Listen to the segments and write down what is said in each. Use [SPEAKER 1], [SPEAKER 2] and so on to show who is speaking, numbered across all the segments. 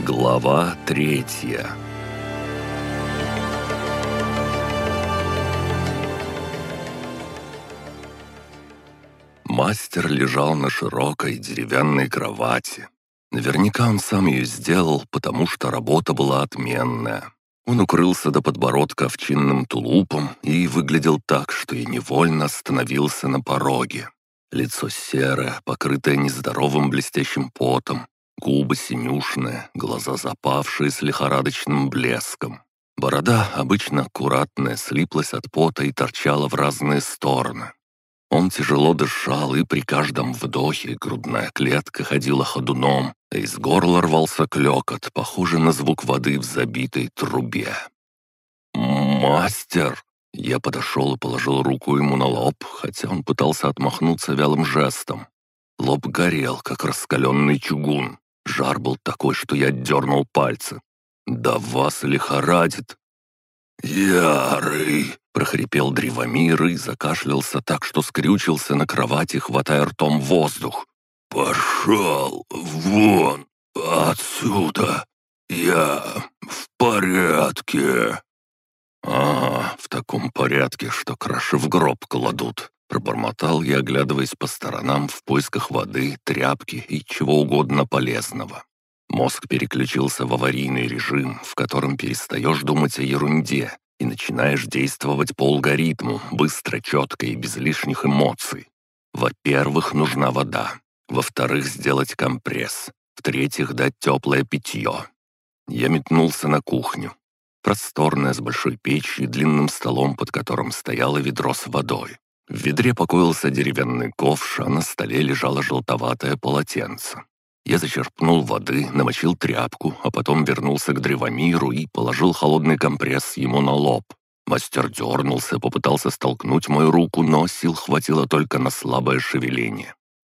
[SPEAKER 1] Глава третья Мастер лежал на широкой деревянной кровати. Наверняка он сам ее сделал, потому что работа была отменная. Он укрылся до подбородка овчинным тулупом и выглядел так, что я невольно остановился на пороге. Лицо серое, покрытое нездоровым блестящим потом, губы синюшные, глаза запавшие с лихорадочным блеском. Борода, обычно аккуратная, слиплась от пота и торчала в разные стороны. Он тяжело дышал, и при каждом вдохе грудная клетка ходила ходуном, а из горла рвался клёкот, похожий на звук воды в забитой трубе. «Мастер!» Я подошел и положил руку ему на лоб, хотя он пытался отмахнуться вялым жестом. Лоб горел, как раскаленный чугун. Жар был такой, что я дернул пальцы. «Да вас лихорадит!» «Ярый!» — прохрипел Древомир и закашлялся так, что скрючился на кровати, хватая ртом воздух. «Пошел вон отсюда! Я в порядке!» «А, в таком порядке, что краши в гроб кладут», — пробормотал я, оглядываясь по сторонам в поисках воды, тряпки и чего угодно полезного. Мозг переключился в аварийный режим, в котором перестаешь думать о ерунде и начинаешь действовать по алгоритму, быстро, четко и без лишних эмоций. Во-первых, нужна вода. Во-вторых, сделать компресс. В-третьих, дать теплое питье. Я метнулся на кухню. Просторная, с большой печью и длинным столом, под которым стояло ведро с водой. В ведре покоился деревянный ковш, а на столе лежало желтоватое полотенце. Я зачерпнул воды, намочил тряпку, а потом вернулся к древомиру и положил холодный компресс ему на лоб. Мастер дернулся, попытался столкнуть мою руку, но сил хватило только на слабое шевеление.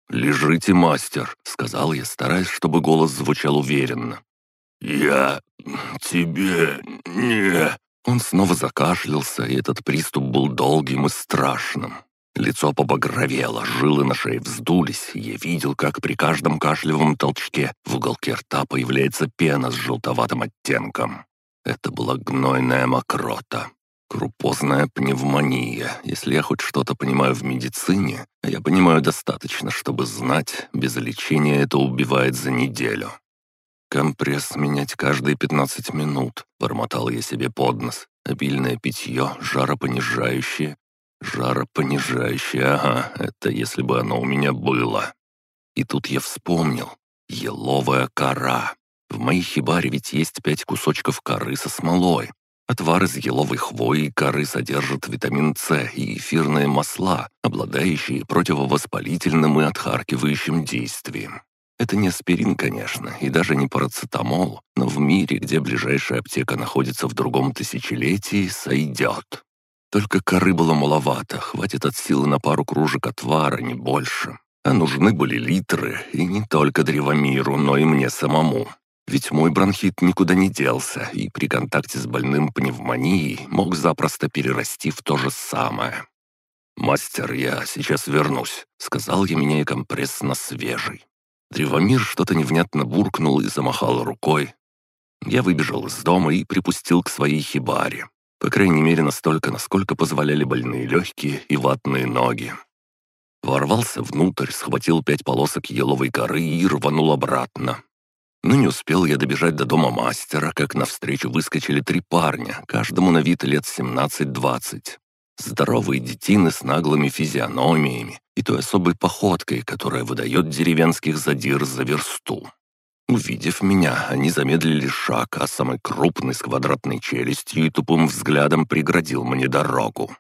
[SPEAKER 1] «Лежите, мастер», — сказал я, стараясь, чтобы голос звучал уверенно. «Я тебе не...» Он снова закашлялся, и этот приступ был долгим и страшным. Лицо побагровело, жилы на шее вздулись, я видел, как при каждом кашлевом толчке в уголке рта появляется пена с желтоватым оттенком. Это была гнойная мокрота. Крупозная пневмония. Если я хоть что-то понимаю в медицине, я понимаю достаточно, чтобы знать, без лечения это убивает за неделю. «Компресс менять каждые 15 минут», — бормотал я себе под нос. «Обильное питье, жаропонижающее». «Жаропонижающее, ага, это если бы оно у меня было». И тут я вспомнил. Еловая кора. В моей хибаре ведь есть пять кусочков коры со смолой. Отвар из еловой хвои и коры содержит витамин С и эфирные масла, обладающие противовоспалительным и отхаркивающим действием. Это не аспирин, конечно, и даже не парацетамол, но в мире, где ближайшая аптека находится в другом тысячелетии, сойдет. Только коры было маловато, хватит от силы на пару кружек отвара, не больше. А нужны были литры, и не только древомиру, но и мне самому. Ведь мой бронхит никуда не делся, и при контакте с больным пневмонией мог запросто перерасти в то же самое. «Мастер, я сейчас вернусь», — сказал я, меняя компресс на свежий. Древомир что-то невнятно буркнул и замахал рукой. Я выбежал из дома и припустил к своей хибаре. По крайней мере, настолько, насколько позволяли больные легкие и ватные ноги. Ворвался внутрь, схватил пять полосок еловой коры и рванул обратно. Но не успел я добежать до дома мастера, как навстречу выскочили три парня, каждому на вид лет 17-20. Здоровые детины с наглыми физиономиями и той особой походкой, которая выдает деревенских задир за версту. Увидев меня, они замедлили шаг, а самый крупный с квадратной челюстью и тупым взглядом преградил мне дорогу.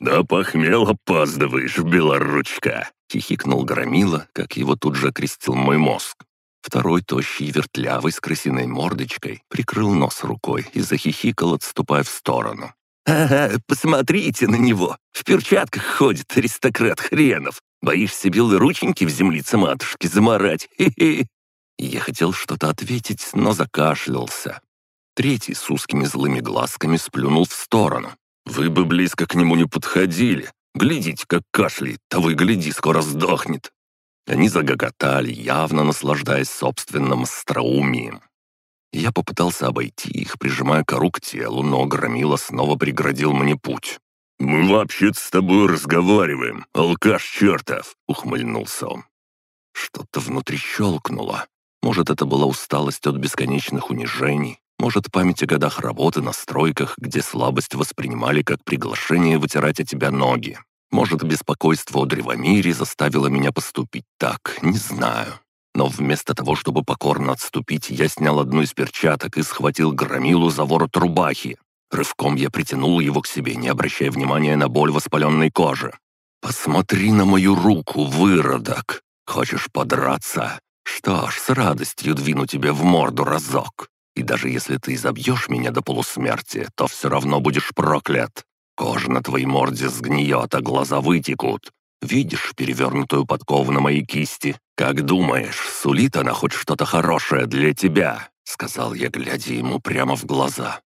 [SPEAKER 1] «Да похмел опаздываешь, белоручка!» — хихикнул Громила, как его тут же окрестил мой мозг. Второй, тощий вертлявый, с крысиной мордочкой, прикрыл нос рукой и захихикал, отступая в сторону. «Ага, посмотрите на него! В перчатках ходит аристократ хренов! Боишься белые рученьки в землице матушки заморать? Хе-хе!» Я хотел что-то ответить, но закашлялся. Третий с узкими злыми глазками сплюнул в сторону. «Вы бы близко к нему не подходили. Глядите, как кашляет, того и гляди, скоро сдохнет». Они загоготали, явно наслаждаясь собственным остроумием. Я попытался обойти их, прижимая кору к телу, но Громила снова преградил мне путь. «Мы вообще-то с тобой разговариваем, алкаш чертов!» — ухмыльнулся он. Что-то внутри щелкнуло. Может, это была усталость от бесконечных унижений, может, память о годах работы на стройках, где слабость воспринимали как приглашение вытирать о тебя ноги. Может, беспокойство о древомире заставило меня поступить так, не знаю. Но вместо того, чтобы покорно отступить, я снял одну из перчаток и схватил громилу за ворот рубахи. Рывком я притянул его к себе, не обращая внимания на боль воспаленной кожи. «Посмотри на мою руку, выродок! Хочешь подраться? Что ж, с радостью двину тебе в морду разок. И даже если ты изобьешь меня до полусмерти, то все равно будешь проклят. Кожа на твоей морде сгниет, а глаза вытекут. Видишь перевернутую подкову на моей кисти? Как думаешь, сулит она хоть что-то хорошее для тебя?» Сказал я, глядя ему прямо в глаза.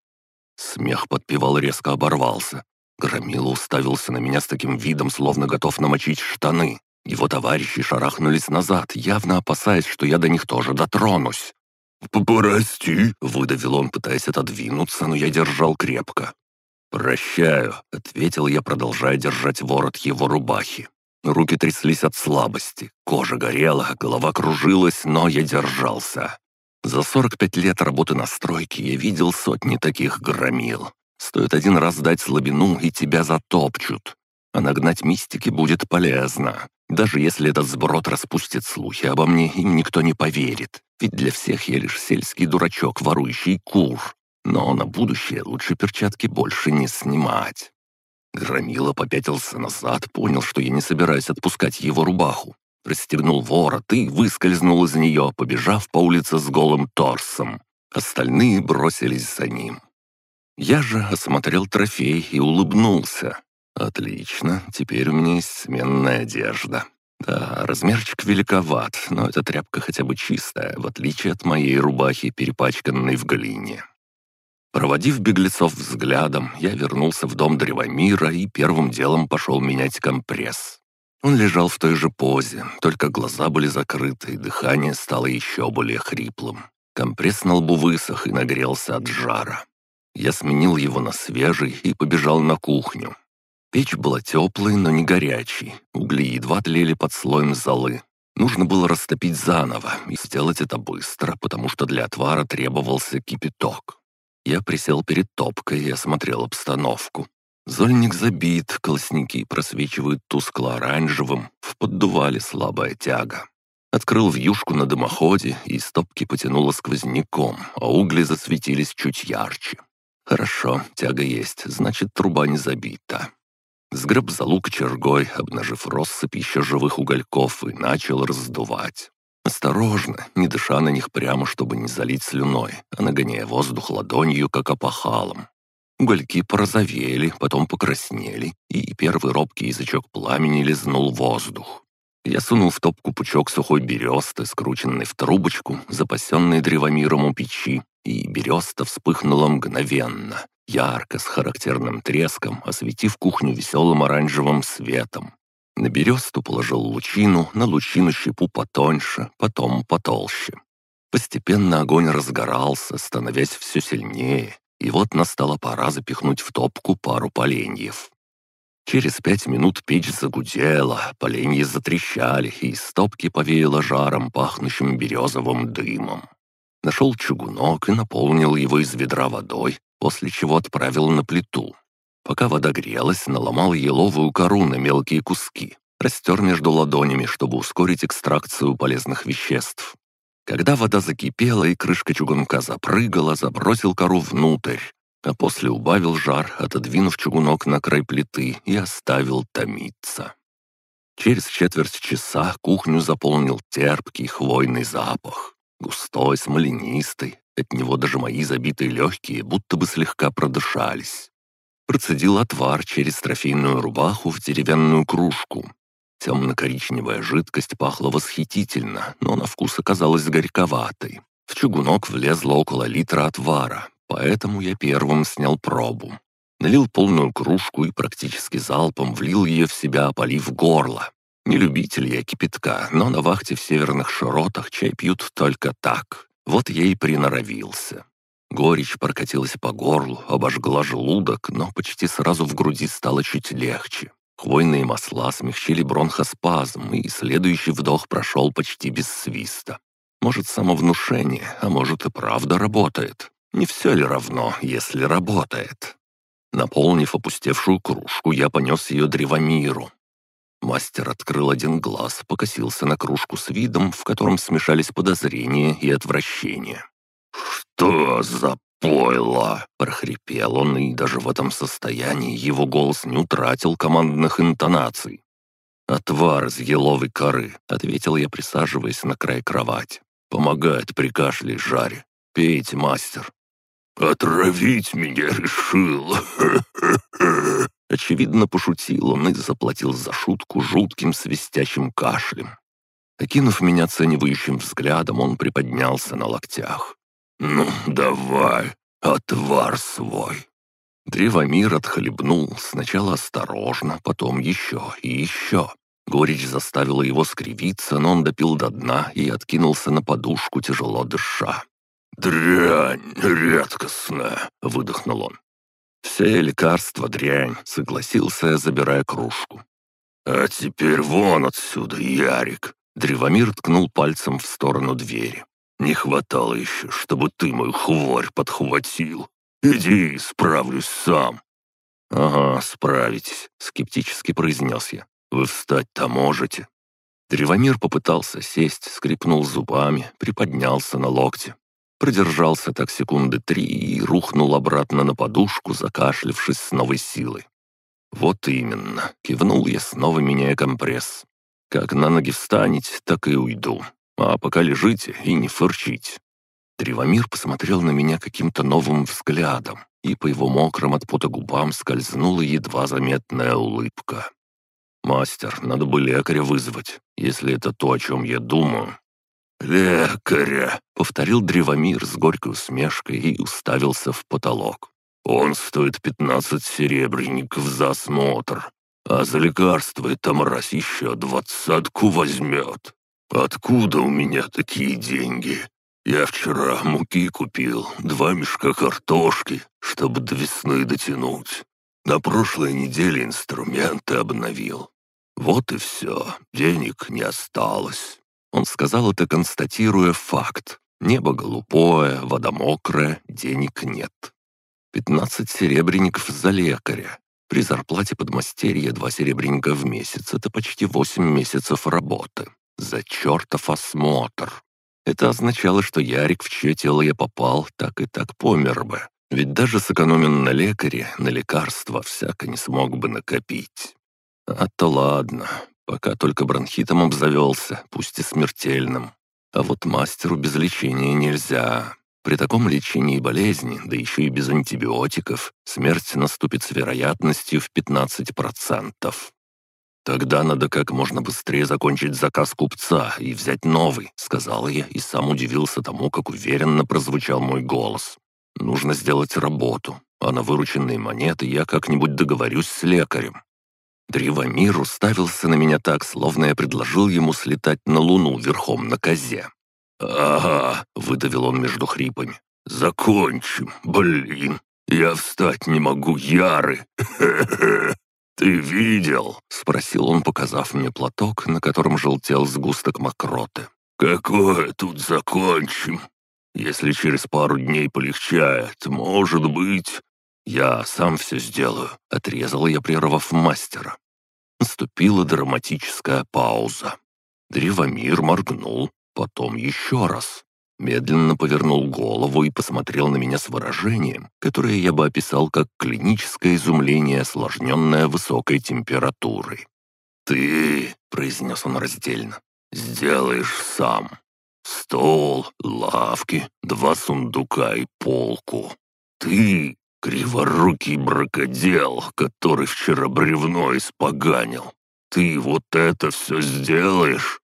[SPEAKER 1] Смех подпевал резко оборвался. Громила уставился на меня с таким видом, словно готов намочить штаны. Его товарищи шарахнулись назад, явно опасаясь, что я до них тоже дотронусь. «Прости», — выдавил он, пытаясь отодвинуться, но я держал крепко. «Прощаю», — ответил я, продолжая держать ворот его рубахи. Руки тряслись от слабости, кожа горела, голова кружилась, но я держался. За 45 лет работы на стройке я видел сотни таких громил. Стоит один раз дать слабину, и тебя затопчут. А нагнать мистики будет полезно. Даже если этот сброд распустит слухи обо мне, им никто не поверит. Ведь для всех я лишь сельский дурачок, ворующий кур. Но на будущее лучше перчатки больше не снимать. Громила попятился назад, понял, что я не собираюсь отпускать его рубаху. Расстегнул ворот и выскользнул из нее, побежав по улице с голым торсом. Остальные бросились за ним. Я же осмотрел трофей и улыбнулся. «Отлично, теперь у меня есть сменная одежда. Да, размерчик великоват, но эта тряпка хотя бы чистая, в отличие от моей рубахи, перепачканной в глине». Проводив беглецов взглядом, я вернулся в дом Древомира и первым делом пошел менять компресс. Он лежал в той же позе, только глаза были закрыты, и дыхание стало еще более хриплым. Компресс на лбу высох и нагрелся от жара. Я сменил его на свежий и побежал на кухню. Печь была теплой, но не горячей. Угли едва тлели под слоем золы. Нужно было растопить заново, и сделать это быстро, потому что для отвара требовался кипяток. Я присел перед топкой и осмотрел обстановку. Зольник забит, колосники просвечивают тускло-оранжевым, в поддувале слабая тяга. Открыл вьюшку на дымоходе, и из топки потянуло сквозняком, а угли засветились чуть ярче. Хорошо, тяга есть, значит, труба не забита. Сгреб за лук чергой, обнажив россыпь еще живых угольков, и начал раздувать. Осторожно, не дыша на них прямо, чтобы не залить слюной, а нагоняя воздух ладонью, как опахалом. Угольки порозовели, потом покраснели, и первый робкий язычок пламени лизнул воздух. Я сунул в топку пучок сухой бересты, скрученный в трубочку, запасенный древомиром у печи, и береста вспыхнула мгновенно, ярко, с характерным треском, осветив кухню веселым оранжевым светом. На бересту положил лучину, на лучину щепу потоньше, потом потолще. Постепенно огонь разгорался, становясь все сильнее, и вот настала пора запихнуть в топку пару поленьев. Через пять минут печь загудела, поленья затрещали, и из топки повеяло жаром, пахнущим березовым дымом. Нашел чугунок и наполнил его из ведра водой, после чего отправил на плиту. Пока вода грелась, наломал еловую кору на мелкие куски, растер между ладонями, чтобы ускорить экстракцию полезных веществ. Когда вода закипела и крышка чугунка запрыгала, забросил кору внутрь, а после убавил жар, отодвинув чугунок на край плиты и оставил томиться. Через четверть часа кухню заполнил терпкий хвойный запах. Густой, смоленистый, от него даже мои забитые легкие будто бы слегка продышались. Процедил отвар через трофейную рубаху в деревянную кружку. Темно-коричневая жидкость пахла восхитительно, но на вкус оказалась горьковатой. В чугунок влезло около литра отвара, поэтому я первым снял пробу. Налил полную кружку и практически залпом влил ее в себя, опалив горло. Не любитель я кипятка, но на вахте в северных широтах чай пьют только так. Вот я и приноровился. Горечь прокатилась по горлу, обожгла желудок, но почти сразу в груди стало чуть легче. Хвойные масла смягчили бронхоспазм, и следующий вдох прошел почти без свиста. Может, самовнушение, а может и правда работает. Не все ли равно, если работает? Наполнив опустевшую кружку, я понес ее древомиру. Мастер открыл один глаз, покосился на кружку с видом, в котором смешались подозрения и отвращение. «Что за пойло?» — прохрипел он, и даже в этом состоянии его голос не утратил командных интонаций. «Отвар из еловой коры», — ответил я, присаживаясь на край кровати. «Помогает при кашле и жаре. Пейте, мастер». «Отравить меня решил!» Очевидно, пошутил он и заплатил за шутку жутким свистящим кашлем. Окинув меня оценивающим взглядом, он приподнялся на локтях. «Ну, давай, отвар свой!» Древомир отхлебнул, сначала осторожно, потом еще и еще. Горечь заставила его скривиться, но он допил до дна и откинулся на подушку, тяжело дыша. «Дрянь редкостная!» — выдохнул он. «Все лекарства дрянь», — согласился я, забирая кружку. «А теперь вон отсюда, Ярик!» Древомир ткнул пальцем в сторону двери. «Не хватало еще, чтобы ты мою хворь подхватил. Иди, справлюсь сам». «Ага, справитесь», — скептически произнес я. «Вы встать-то можете?» Древомир попытался сесть, скрипнул зубами, приподнялся на локте. Продержался так секунды три и рухнул обратно на подушку, закашлявшись с новой силой. «Вот именно», — кивнул я, снова меняя компресс. «Как на ноги встанете, так и уйду. А пока лежите и не фырчите». Древомир посмотрел на меня каким-то новым взглядом, и по его мокрым от пота губам скользнула едва заметная улыбка. «Мастер, надо бы лекаря вызвать, если это то, о чем я думаю». «Лекаря!» — повторил Древомир с горькой усмешкой и уставился в потолок. «Он стоит пятнадцать серебряников за осмотр, а за лекарство эта мразь еще двадцатку возьмет. Откуда у меня такие деньги? Я вчера муки купил, два мешка картошки, чтобы до весны дотянуть. На прошлой неделе инструменты обновил. Вот и все, денег не осталось. Он сказал это, констатируя факт. Небо голубое, вода мокрая, денег нет. Пятнадцать серебряников за лекаря. При зарплате подмастерья два серебряника в месяц — это почти восемь месяцев работы. За чертов осмотр. Это означало, что Ярик, в чье тело я попал, так и так помер бы. Ведь даже сэкономен на лекаре, на лекарства всяко не смог бы накопить. А то ладно, Пока только бронхитом обзавелся, пусть и смертельным. А вот мастеру без лечения нельзя. При таком лечении болезни, да еще и без антибиотиков, смерть наступит с вероятностью в 15%. «Тогда надо как можно быстрее закончить заказ купца и взять новый», — сказал я и сам удивился тому, как уверенно прозвучал мой голос. «Нужно сделать работу, а на вырученные монеты я как-нибудь договорюсь с лекарем. Древомир уставился на меня так, словно я предложил ему слетать на Луну верхом на козе. «Ага», — выдавил он между хрипами. «Закончим, блин. Я встать не могу, Яры. Ты видел?» — спросил он, показав мне платок, на котором желтел сгусток мокроты. «Какое тут закончим? Если через пару дней полегчает, может быть, «Я сам все сделаю», — отрезал я, прервав мастера. Наступила драматическая пауза. Древомир моргнул, потом еще раз. Медленно повернул голову и посмотрел на меня с выражением, которое я бы описал как клиническое изумление, осложненное высокой температурой. «Ты», — произнес он раздельно, — «сделаешь сам. Стол, лавки, два сундука и полку. Ты Криворукий бракодел, который вчера бревно испоганил. Ты вот это все сделаешь?»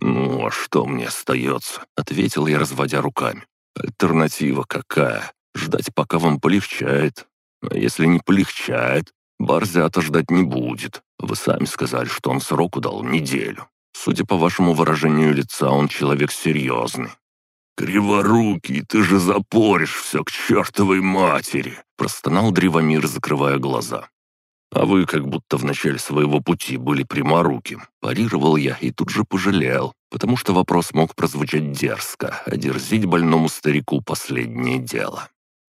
[SPEAKER 1] «Ну, а что мне остается?» — ответил я, разводя руками. «Альтернатива какая? Ждать, пока вам полегчает. А если не полегчает, Борзята ждать не будет. Вы сами сказали, что он сроку дал неделю. Судя по вашему выражению лица, он человек серьезный. «Криворукий, ты же запоришь все к чертовой матери!» — простонал Древомир, закрывая глаза. «А вы как будто в начале своего пути были пряморуким», — парировал я и тут же пожалел, потому что вопрос мог прозвучать дерзко, а дерзить больному старику — последнее дело.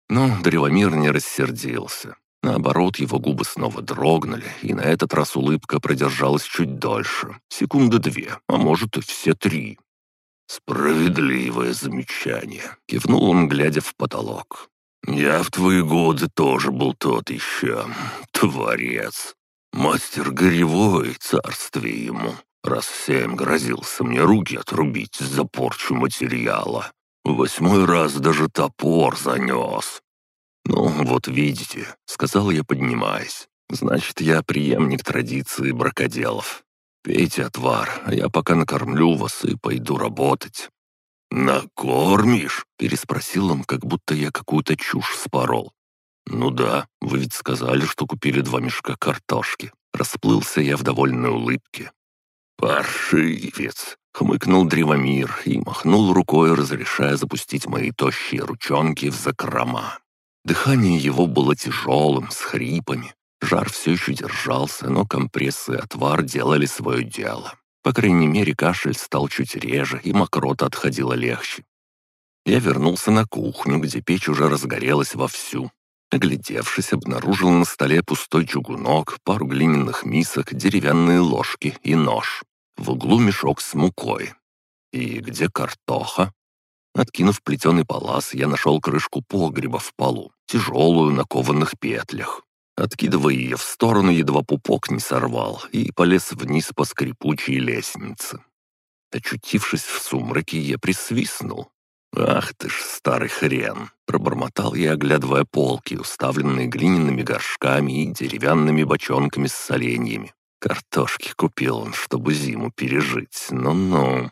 [SPEAKER 1] Но Древомир не рассердился. Наоборот, его губы снова дрогнули, и на этот раз улыбка продержалась чуть дольше. Секунды две, а может и все три. «Справедливое замечание», — кивнул он, глядя в потолок. «Я в твои годы тоже был тот еще творец. Мастер горевой, царствие ему. Раз семь грозился мне руки отрубить за порчу материала. Восьмой раз даже топор занес. «Ну, вот видите», — сказал я, поднимаясь. «Значит, я преемник традиции бракоделов. Пейте отвар, а я пока накормлю вас и пойду работать». «Накормишь?» — переспросил он, как будто я какую-то чушь спорол. «Ну да, вы ведь сказали, что купили два мешка картошки». Расплылся я в довольной улыбке. «Паршивец!» — хмыкнул Древомир и махнул рукой, разрешая запустить мои тощие ручонки в закрома. Дыхание его было тяжелым, с хрипами. Жар все еще держался, но компрессы и отвар делали свое дело. По крайней мере, кашель стал чуть реже, и мокрота отходила легче. Я вернулся на кухню, где печь уже разгорелась вовсю. Оглядевшись, обнаружил на столе пустой чугунок, пару глиняных мисок, деревянные ложки и нож. В углу мешок с мукой. И где картоха? Откинув плетеный палас, я нашел крышку погреба в полу, тяжелую на кованых петлях. Откидывая ее в сторону, едва пупок не сорвал, и полез вниз по скрипучей лестнице. Очутившись в сумраке, я присвистнул. «Ах ты ж, старый хрен!» — пробормотал я, оглядывая полки, уставленные глиняными горшками и деревянными бочонками с соленьями. Картошки купил он, чтобы зиму пережить. Ну-ну.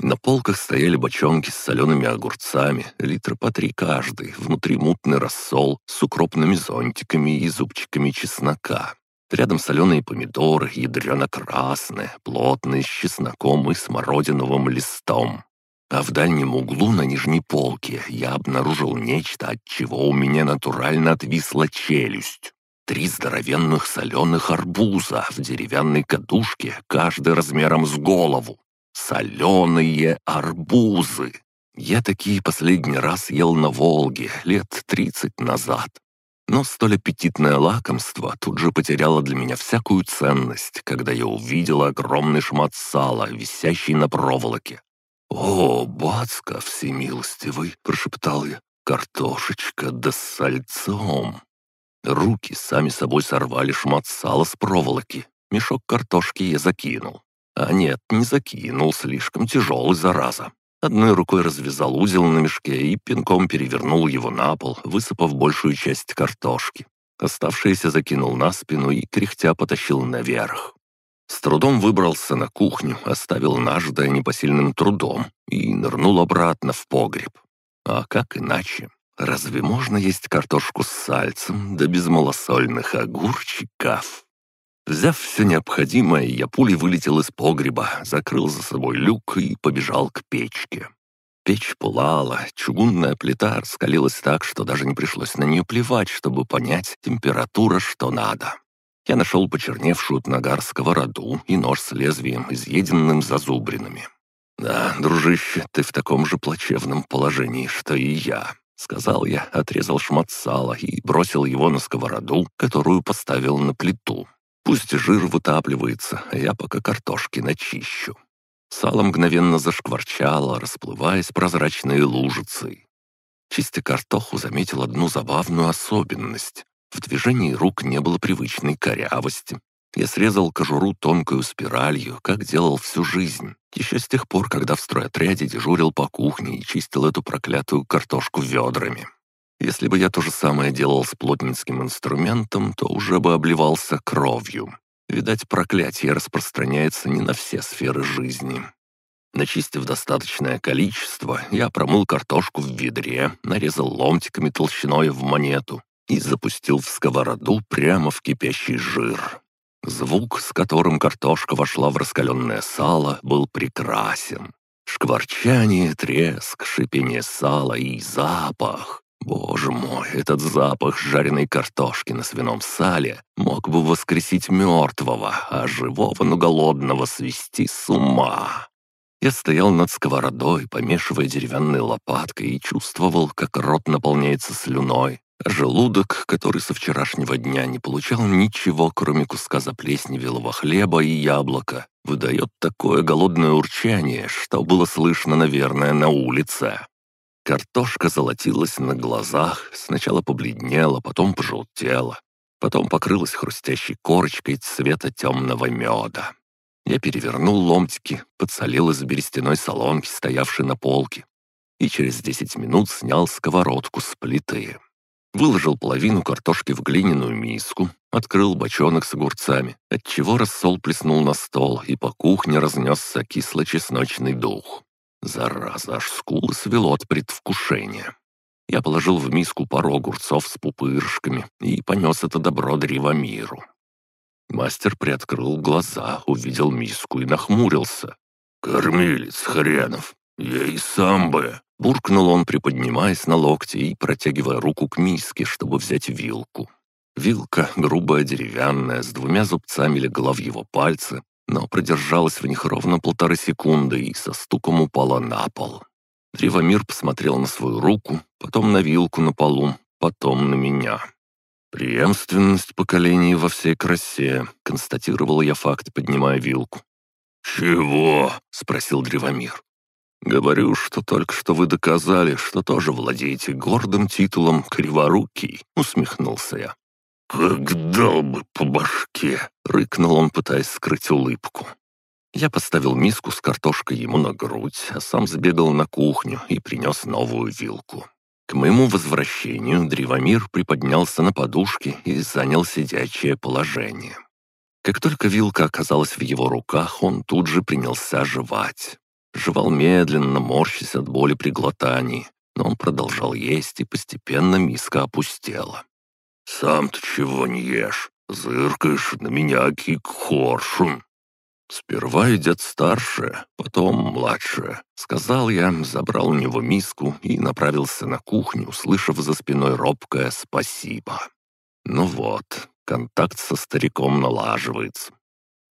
[SPEAKER 1] На полках стояли бочонки с солеными огурцами, литра по три каждый, внутри мутный рассол с укропными зонтиками и зубчиками чеснока. Рядом соленые помидоры, ядрено-красные, плотные, с чесноком и смородиновым листом. А в дальнем углу на нижней полке я обнаружил нечто, от чего у меня натурально отвисла челюсть. Три здоровенных соленых арбуза в деревянной кадушке, каждый размером с голову. Соленые арбузы. Я такие последний раз ел на Волге лет тридцать назад. Но столь аппетитное лакомство тут же потеряло для меня всякую ценность, когда я увидел огромный шмат сала, висящий на проволоке. «О, бацка всемилостивый!» — прошептал я. «Картошечка да с сальцом!» Руки сами собой сорвали шмат сала с проволоки. Мешок картошки я закинул. А нет, не закинул, слишком тяжелый, зараза. Одной рукой развязал узел на мешке и пинком перевернул его на пол, высыпав большую часть картошки. Оставшееся закинул на спину и, кряхтя, потащил наверх. С трудом выбрался на кухню, оставил нажитое непосильным трудом и нырнул обратно в погреб. А как иначе? Разве можно есть картошку с сальцем, да без малосольных огурчиков? Взяв все необходимое, я пулей вылетел из погреба, закрыл за собой люк и побежал к печке. Печь пылала, чугунная плита раскалилась так, что даже не пришлось на нее плевать, чтобы понять температура, что надо. Я нашел почерневшую от нагар сковороду и нож с лезвием, изъеденным зазубринами. «Да, дружище, ты в таком же плачевном положении, что и я», — сказал я, отрезал шмат сала и бросил его на сковороду, которую поставил на плиту. Пусть жир вытапливается, а я пока картошки начищу. Сало мгновенно зашкварчало, расплываясь прозрачной лужицей. Чистя картоху, заметил одну забавную особенность. В движении рук не было привычной корявости. Я срезал кожуру тонкую спиралью, как делал всю жизнь. Еще с тех пор, когда в стройотряде дежурил по кухне и чистил эту проклятую картошку ведрами. Если бы я то же самое делал с плотницким инструментом, то уже бы обливался кровью. Видать, проклятие распространяется не на все сферы жизни. Начистив достаточное количество, я промыл картошку в ведре, нарезал ломтиками толщиной в монету и запустил в сковороду прямо в кипящий жир. Звук, с которым картошка вошла в раскаленное сало, был прекрасен. Шкварчание, треск, шипение сала и запах. Боже мой, этот запах жареной картошки на свином сале мог бы воскресить мертвого, а живого, но голодного свести с ума. Я стоял над сковородой, помешивая деревянной лопаткой, и чувствовал, как рот наполняется слюной, а желудок, который со вчерашнего дня не получал ничего, кроме куска заплесневелого хлеба и яблока, выдает такое голодное урчание, что было слышно, наверное, на улице. Картошка золотилась на глазах, сначала побледнела, потом пожелтела, потом покрылась хрустящей корочкой цвета темного меда. Я перевернул ломтики, подсолил из берестяной солонки, стоявшей на полке, и через десять минут снял сковородку с плиты. Выложил половину картошки в глиняную миску, открыл бочонок с огурцами, отчего рассол плеснул на стол, и по кухне разнесся кисло-чесночный дух. Зараза, аж скулы свело от предвкушения. Я положил в миску пару огурцов с пупырышками и понес это добро древомиру. Мастер приоткрыл глаза, увидел миску и нахмурился. «Кормилец хренов! Я и сам бы!» Буркнул он, приподнимаясь на локте и протягивая руку к миске, чтобы взять вилку. Вилка, грубая, деревянная, с двумя зубцами легла в его пальцы, но продержалась в них ровно полторы секунды и со стуком упала на пол. Древомир посмотрел на свою руку, потом на вилку на полу, потом на меня. «Преемственность поколений во всей красе», — констатировал я факт, поднимая вилку. «Чего?» — спросил Древомир. «Говорю, что только что вы доказали, что тоже владеете гордым титулом «Криворукий», — усмехнулся я. «Как дал бы по башке!» — рыкнул он, пытаясь скрыть улыбку. Я поставил миску с картошкой ему на грудь, а сам сбегал на кухню и принес новую вилку. К моему возвращению Древомир приподнялся на подушке и занял сидячее положение. Как только вилка оказалась в его руках, он тут же принялся жевать. Жевал медленно, морщась от боли при глотании, но он продолжал есть, и постепенно миска опустела. «Сам ты чего не ешь? Зыркаешь на меня, кик хоршун!» «Сперва идет старшая, потом младшая», — сказал я, забрал у него миску и направился на кухню, услышав за спиной робкое «спасибо». Ну вот, контакт со стариком налаживается.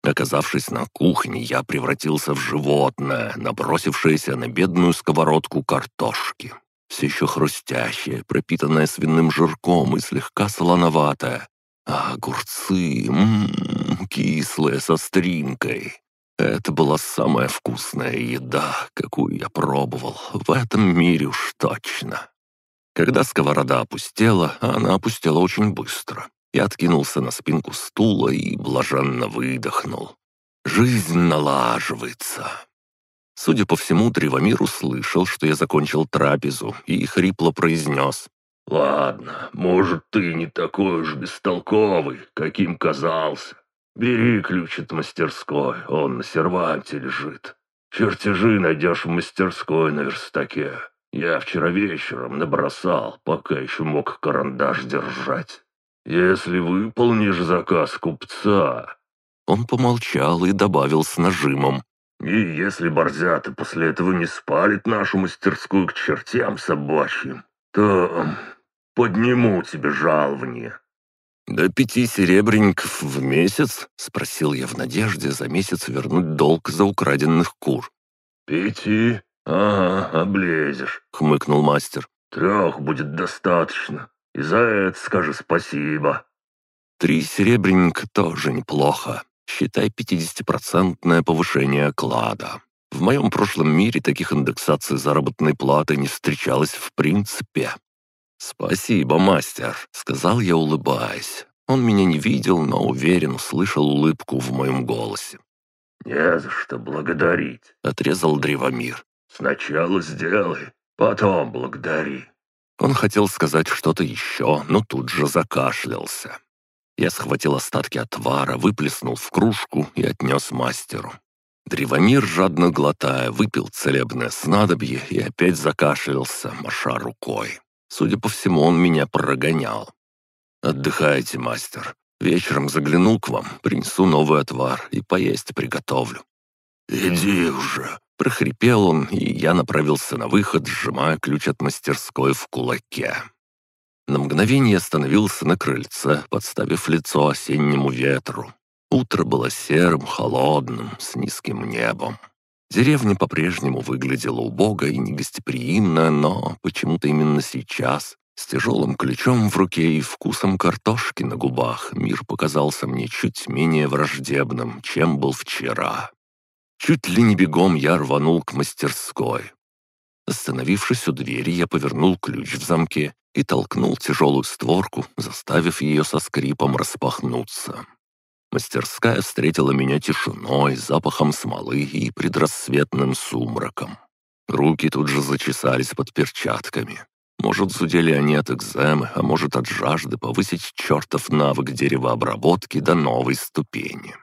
[SPEAKER 1] Оказавшись на кухне, я превратился в животное, набросившееся на бедную сковородку картошки все еще хрустящее, пропитанное свиным жирком и слегка солоноватое. А огурцы, ммм, кислые, со стринкой. Это была самая вкусная еда, какую я пробовал, в этом мире уж точно. Когда сковорода опустела, она опустела очень быстро. Я откинулся на спинку стула и блаженно выдохнул. Жизнь налаживается. Судя по всему, Древомир услышал, что я закончил трапезу, и хрипло произнес. «Ладно, может, ты не такой уж бестолковый, каким казался. Бери ключ от мастерской, он на серванте лежит. Чертежи найдешь в мастерской на верстаке. Я вчера вечером набросал, пока еще мог карандаш держать. Если выполнишь заказ купца...» Он помолчал и добавил с нажимом. И если борзята после этого не спалит нашу мастерскую к чертям собачьим, то подниму тебе жалование». «До пяти серебряников в месяц?» — спросил я в надежде за месяц вернуть долг за украденных кур. «Пяти? Ага, облезешь», — хмыкнул мастер. «Трех будет достаточно, и за это скажи спасибо». «Три серебряника тоже неплохо считай 50-процентное повышение оклада. В моем прошлом мире таких индексаций заработной платы не встречалось в принципе. «Спасибо, мастер», — сказал я, улыбаясь. Он меня не видел, но уверен, услышал улыбку в моем голосе. «Не за что благодарить», — отрезал Древомир. «Сначала сделай, потом благодари». Он хотел сказать что-то еще, но тут же закашлялся. Я схватил остатки отвара, выплеснул в кружку и отнес мастеру. Древомир, жадно глотая, выпил целебное снадобье и опять закашлялся, маша рукой. Судя по всему, он меня прогонял. «Отдыхайте, мастер. Вечером загляну к вам, принесу новый отвар и поесть приготовлю». «Иди уже», — Прохрипел он, и я направился на выход, сжимая ключ от мастерской в кулаке. На мгновение остановился на крыльце, подставив лицо осеннему ветру. Утро было серым, холодным, с низким небом. Деревня по-прежнему выглядела убого и негостеприимно, но почему-то именно сейчас, с тяжелым ключом в руке и вкусом картошки на губах, мир показался мне чуть менее враждебным, чем был вчера. Чуть ли не бегом я рванул к мастерской. Остановившись у двери, я повернул ключ в замке и толкнул тяжелую створку, заставив ее со скрипом распахнуться. Мастерская встретила меня тишиной, запахом смолы и предрассветным сумраком. Руки тут же зачесались под перчатками. Может, зудели они от экземы, а может, от жажды повысить чертов навык деревообработки до новой ступени.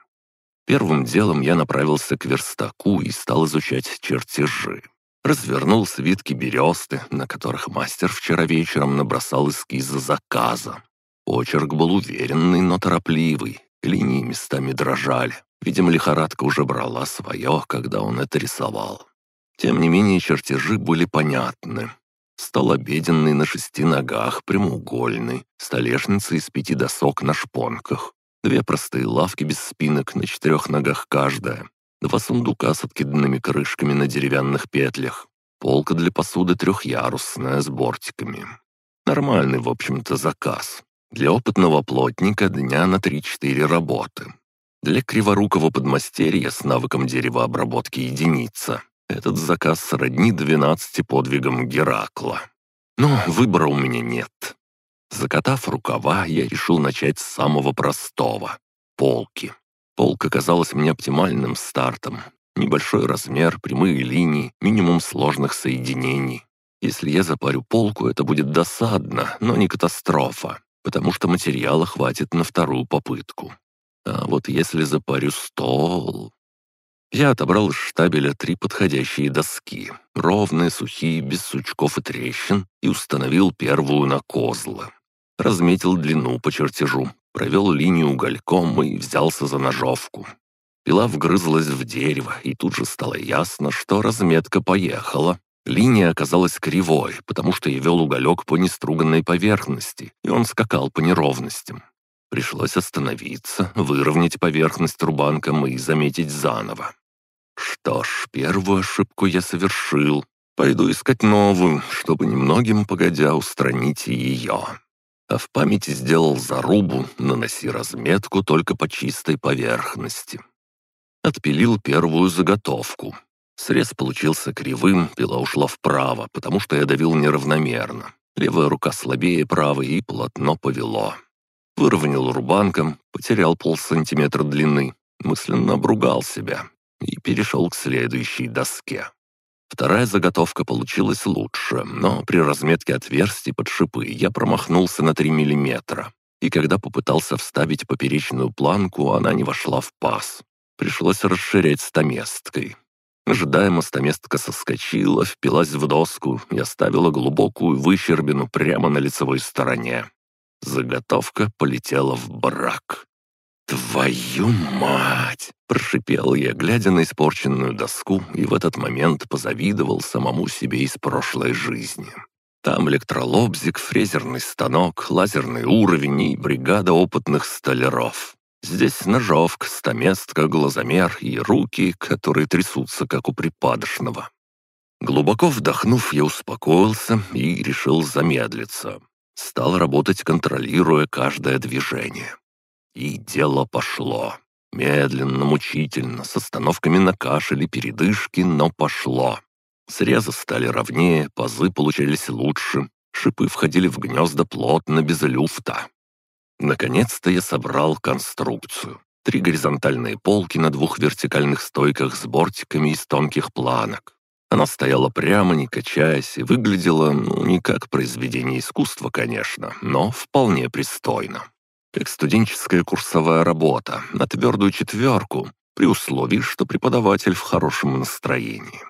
[SPEAKER 1] Первым делом я направился к верстаку и стал изучать чертежи. Развернул свитки бересты, на которых мастер вчера вечером набросал эскизы заказа. Почерк был уверенный, но торопливый, линии местами дрожали. Видимо, лихорадка уже брала свое, когда он это рисовал. Тем не менее, чертежи были понятны. Стол обеденный на шести ногах, прямоугольный, столешница из пяти досок на шпонках, две простые лавки без спинок на четырех ногах каждая, два сундука с откидными крышками на деревянных петлях, полка для посуды трехъярусная с бортиками. Нормальный, в общем-то, заказ. Для опытного плотника дня на 3-4 работы. Для криворукого подмастерья с навыком деревообработки единица. Этот заказ сродни 12 подвигам Геракла. Но выбора у меня нет. Закатав рукава, я решил начать с самого простого — полки. Полка казалась мне оптимальным стартом. Небольшой размер, прямые линии, минимум сложных соединений. Если я запарю полку, это будет досадно, но не катастрофа, потому что материала хватит на вторую попытку. А вот если запарю стол... Я отобрал из штабеля три подходящие доски, ровные, сухие, без сучков и трещин, и установил первую на козлы. Разметил длину по чертежу, провел линию угольком и взялся за ножовку. Пила вгрызлась в дерево, и тут же стало ясно, что разметка поехала. Линия оказалась кривой, потому что я вел уголек по неструганной поверхности, и он скакал по неровностям. Пришлось остановиться, выровнять поверхность рубанком и заметить заново. Что ж, первую ошибку я совершил. Пойду искать новую, чтобы немногим погодя устранить ее. А в памяти сделал зарубу, наноси разметку только по чистой поверхности. Отпилил первую заготовку. Срез получился кривым, пила ушла вправо, потому что я давил неравномерно. Левая рука слабее правой и полотно повело. Выровнял рубанком, потерял полсантиметра длины, мысленно обругал себя и перешел к следующей доске. Вторая заготовка получилась лучше, но при разметке отверстий под шипы я промахнулся на 3 миллиметра. И когда попытался вставить поперечную планку, она не вошла в паз. Пришлось расширять стаместкой. Ожидаемо стаместка соскочила, впилась в доску и оставила глубокую выщербину прямо на лицевой стороне. Заготовка полетела в брак. «Твою мать!» – прошипел я, глядя на испорченную доску, и в этот момент позавидовал самому себе из прошлой жизни. Там электролобзик, фрезерный станок, лазерный уровень и бригада опытных столяров. Здесь ножовка, стаместка, глазомер и руки, которые трясутся, как у припадочного. Глубоко вдохнув, я успокоился и решил замедлиться. Стал работать, контролируя каждое движение. И дело пошло. Медленно, мучительно, с остановками на кашель и передышки, но пошло. Срезы стали ровнее, пазы получались лучше, шипы входили в гнезда плотно, без люфта. Наконец-то я собрал конструкцию. Три горизонтальные полки на двух вертикальных стойках с бортиками из тонких планок. Она стояла прямо, не качаясь, и выглядела, ну, не как произведение искусства, конечно, но вполне пристойно как студенческая курсовая работа, на твердую четверку, при условии, что преподаватель в хорошем настроении.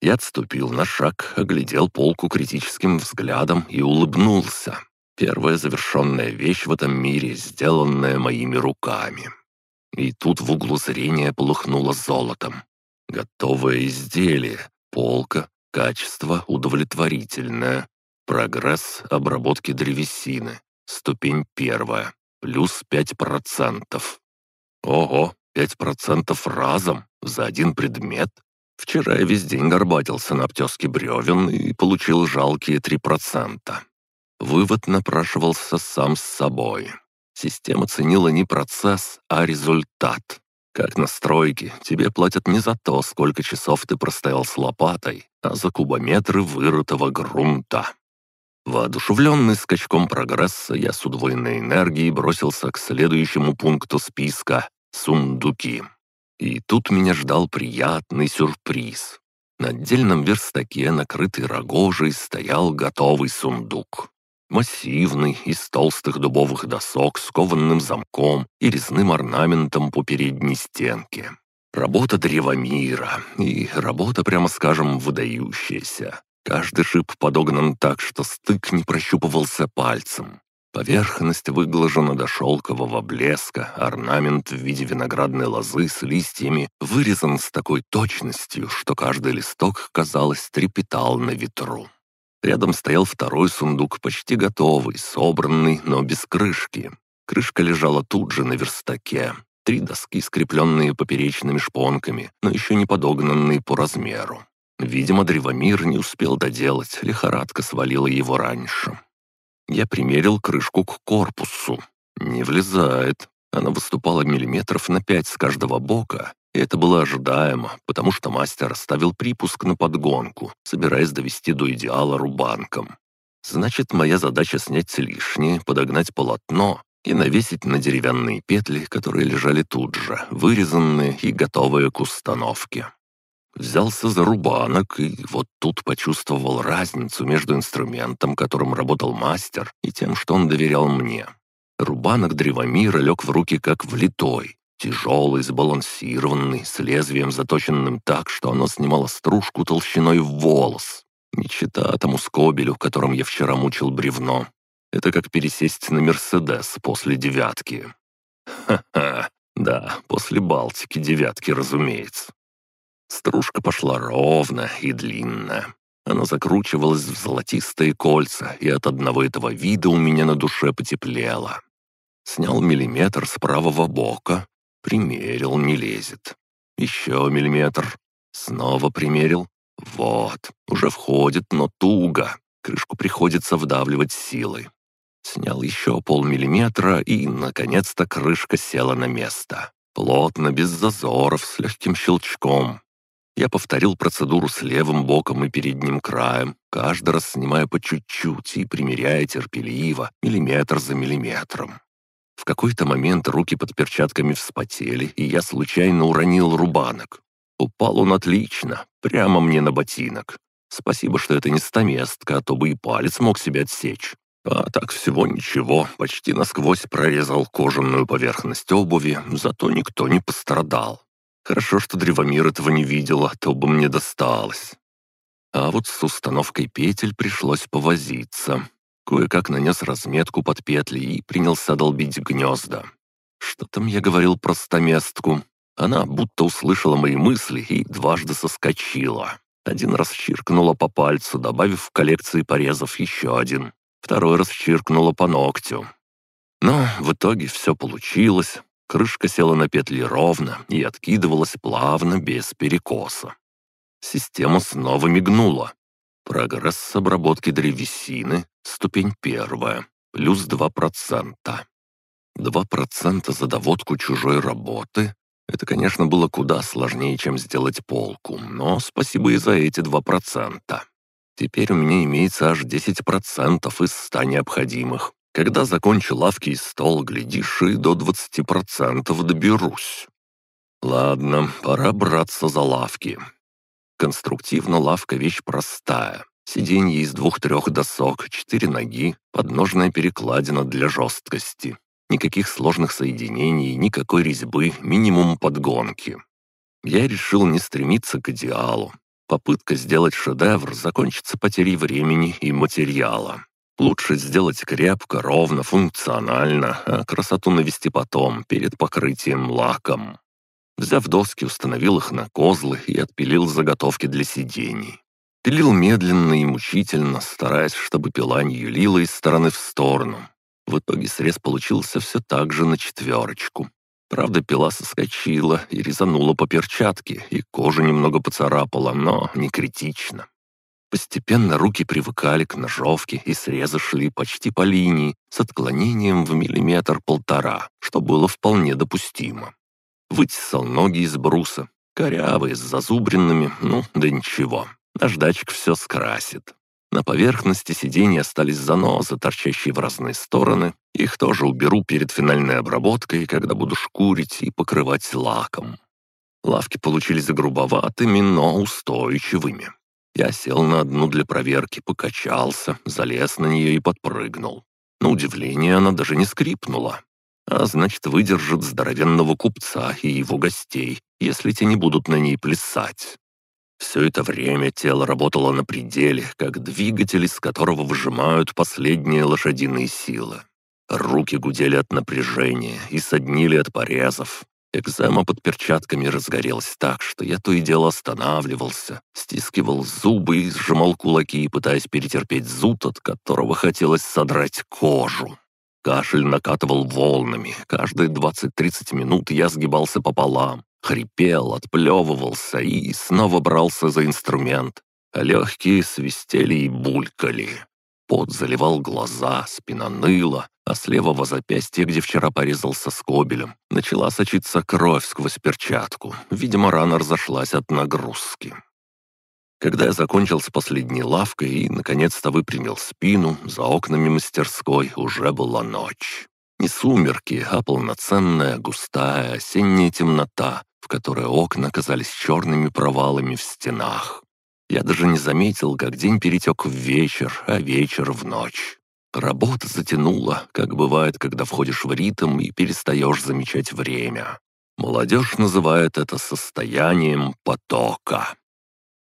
[SPEAKER 1] Я отступил на шаг, оглядел полку критическим взглядом и улыбнулся. Первая завершенная вещь в этом мире, сделанная моими руками. И тут в углу зрения полыхнуло золотом. Готовое изделие, полка, качество удовлетворительное. Прогресс обработки древесины, ступень первая, плюс 5%. Ого, 5% разом за один предмет? Вчера я весь день горбатился на обтеске бревен и получил жалкие 3%. Вывод напрашивался сам с собой. Система ценила не процесс, а результат. Как на стройке, тебе платят не за то, сколько часов ты простоял с лопатой, а за кубометры вырытого грунта. Воодушевленный скачком прогресса, я с удвоенной энергией бросился к следующему пункту списка — сундуки. И тут меня ждал приятный сюрприз. На отдельном верстаке, накрытый рогожей, стоял готовый сундук. Массивный, из толстых дубовых досок с кованным замком и резным орнаментом по передней стенке. Работа древомира, и работа, прямо скажем, выдающаяся. Каждый шип подогнан так, что стык не прощупывался пальцем. Поверхность выглажена до шелкового блеска, орнамент в виде виноградной лозы с листьями вырезан с такой точностью, что каждый листок, казалось, трепетал на ветру. Рядом стоял второй сундук, почти готовый, собранный, но без крышки. Крышка лежала тут же на верстаке. Три доски, скрепленные поперечными шпонками, но еще не подогнанные по размеру. Видимо, древомир не успел доделать, лихорадка свалила его раньше. Я примерил крышку к корпусу. Не влезает. Она выступала миллиметров на пять с каждого бока, и это было ожидаемо, потому что мастер ставил припуск на подгонку, собираясь довести до идеала рубанком. Значит, моя задача снять лишнее, подогнать полотно и навесить на деревянные петли, которые лежали тут же, вырезанные и готовые к установке. Взялся за рубанок, и вот тут почувствовал разницу между инструментом, которым работал мастер, и тем, что он доверял мне. Рубанок древомира лег в руки как влитой, Тяжелый, сбалансированный, с лезвием заточенным так, что оно снимало стружку толщиной в волос. Не чита тому скобелю, которым я вчера мучил бревно. Это как пересесть на «Мерседес» после «девятки». Ха-ха, да, после «Балтики» «девятки», разумеется. Стружка пошла ровно и длинно. Она закручивалась в золотистые кольца, и от одного этого вида у меня на душе потеплело. Снял миллиметр с правого бока, Примерил, не лезет. Еще миллиметр. Снова примерил. Вот, уже входит, но туго. Крышку приходится вдавливать силой. Снял еще полмиллиметра, и, наконец-то, крышка села на место. Плотно, без зазоров, с легким щелчком. Я повторил процедуру с левым боком и передним краем, каждый раз снимая по чуть-чуть и примеряя терпеливо, миллиметр за миллиметром. В какой-то момент руки под перчатками вспотели, и я случайно уронил рубанок. Упал он отлично, прямо мне на ботинок. Спасибо, что это не стаместка, а то бы и палец мог себе отсечь. А так всего ничего, почти насквозь прорезал кожаную поверхность обуви, зато никто не пострадал. Хорошо, что древомир этого не видел, а то бы мне досталось. А вот с установкой петель пришлось повозиться. Кое-как нанес разметку под петли и принялся долбить гнезда. Что там я говорил про стаместку? Она будто услышала мои мысли и дважды соскочила. Один раз чиркнула по пальцу, добавив в коллекции порезов еще один. Второй раз чиркнула по ногтю. Но в итоге все получилось. Крышка села на петли ровно и откидывалась плавно, без перекоса. Система снова мигнула. Прогресс обработки древесины, ступень первая, плюс 2%. 2% за доводку чужой работы — это, конечно, было куда сложнее, чем сделать полку, но спасибо и за эти 2%. Теперь у меня имеется аж 10% из 100 необходимых. Когда закончу лавки и стол, глядишь, и до 20% доберусь. Ладно, пора браться за лавки. Конструктивно лавка вещь простая. Сиденье из двух-трех досок, четыре ноги, подножная перекладина для жесткости. Никаких сложных соединений, никакой резьбы, минимум подгонки. Я решил не стремиться к идеалу. Попытка сделать шедевр закончится потерей времени и материала. Лучше сделать крепко, ровно, функционально, а красоту навести потом, перед покрытием лаком. Взяв доски, установил их на козлы и отпилил заготовки для сидений. Пилил медленно и мучительно, стараясь, чтобы пила не юлила из стороны в сторону. В итоге срез получился все так же на четверочку. Правда, пила соскочила и резанула по перчатке, и кожу немного поцарапала, но не критично. Постепенно руки привыкали к ножовке, и срезы шли почти по линии, с отклонением в миллиметр-полтора, что было вполне допустимо. Вытесал ноги из бруса, корявые, с зазубринами, ну, да ничего, наждачка все скрасит. На поверхности сидений остались занозы, торчащие в разные стороны. Их тоже уберу перед финальной обработкой, когда буду шкурить и покрывать лаком. Лавки получились грубоватыми, но устойчивыми. Я сел на одну для проверки, покачался, залез на нее и подпрыгнул. На удивление она даже не скрипнула. А значит, выдержит здоровенного купца и его гостей, если те не будут на ней плясать. Все это время тело работало на пределе, как двигатель, из которого выжимают последние лошадиные силы. Руки гудели от напряжения и соднили от порезов. Экзема под перчатками разгорелась так, что я то и дело останавливался, стискивал зубы и сжимал кулаки, пытаясь перетерпеть зуд, от которого хотелось содрать кожу. Кашель накатывал волнами. Каждые 20-30 минут я сгибался пополам, Хрипел, отплевывался и снова брался за инструмент. А легкие свистели и булькали. Пот заливал глаза, спина ныла, а с левого запястья, где вчера порезался скобелем, начала сочиться кровь сквозь перчатку. Видимо, рана разошлась от нагрузки. Когда я закончил с последней лавкой и, наконец-то, выпрямил спину, за окнами мастерской уже была ночь. Не сумерки, а полноценная густая осенняя темнота, в которой окна казались черными провалами в стенах. Я даже не заметил, как день перетек в вечер, а вечер в ночь. Работа затянула, как бывает, когда входишь в ритм и перестаешь замечать время. Молодежь называет это состоянием потока.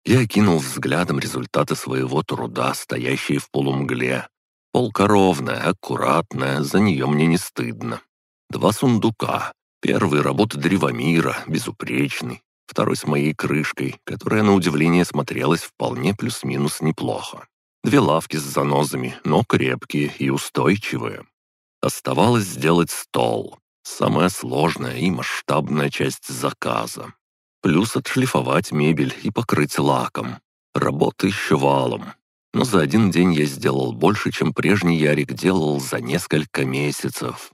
[SPEAKER 1] Я кинул взглядом результаты своего труда, стоящие в полумгле. Полка ровная, аккуратная, за нее мне не стыдно. Два сундука, Первый — работа древомира, безупречный. Второй с моей крышкой, которая, на удивление, смотрелась вполне плюс-минус неплохо. Две лавки с занозами, но крепкие и устойчивые. Оставалось сделать стол. Самая сложная и масштабная часть заказа. Плюс отшлифовать мебель и покрыть лаком. Работа еще валом. Но за один день я сделал больше, чем прежний Ярик делал за несколько месяцев.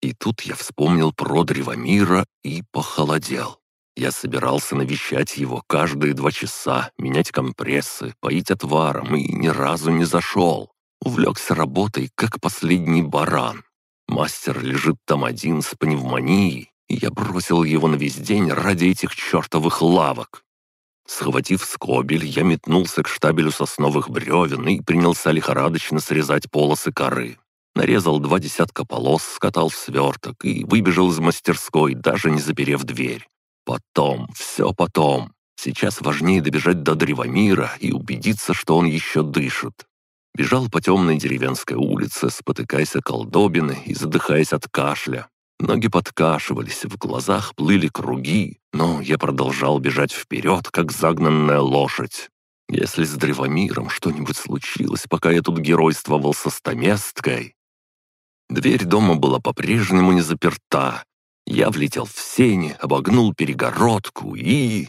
[SPEAKER 1] И тут я вспомнил про Древомира и похолодел. Я собирался навещать его каждые два часа, менять компрессы, поить отваром и ни разу не зашел. Увлекся работой, как последний баран. Мастер лежит там один с пневмонией, и я бросил его на весь день ради этих чертовых лавок. Схватив скобель, я метнулся к штабелю сосновых бревен и принялся лихорадочно срезать полосы коры. Нарезал два десятка полос, скатал в сверток и выбежал из мастерской, даже не заперев дверь. Потом, все потом. Сейчас важнее добежать до древомира и убедиться, что он еще дышит. Бежал по темной деревенской улице, спотыкаясь о колдобины и задыхаясь от кашля. Ноги подкашивались, в глазах плыли круги, но я продолжал бежать вперед, как загнанная лошадь. Если с древомиром что-нибудь случилось, пока я тут геройствовал со стаместкой, Дверь дома была по-прежнему не заперта. Я влетел в сени, обогнул перегородку и...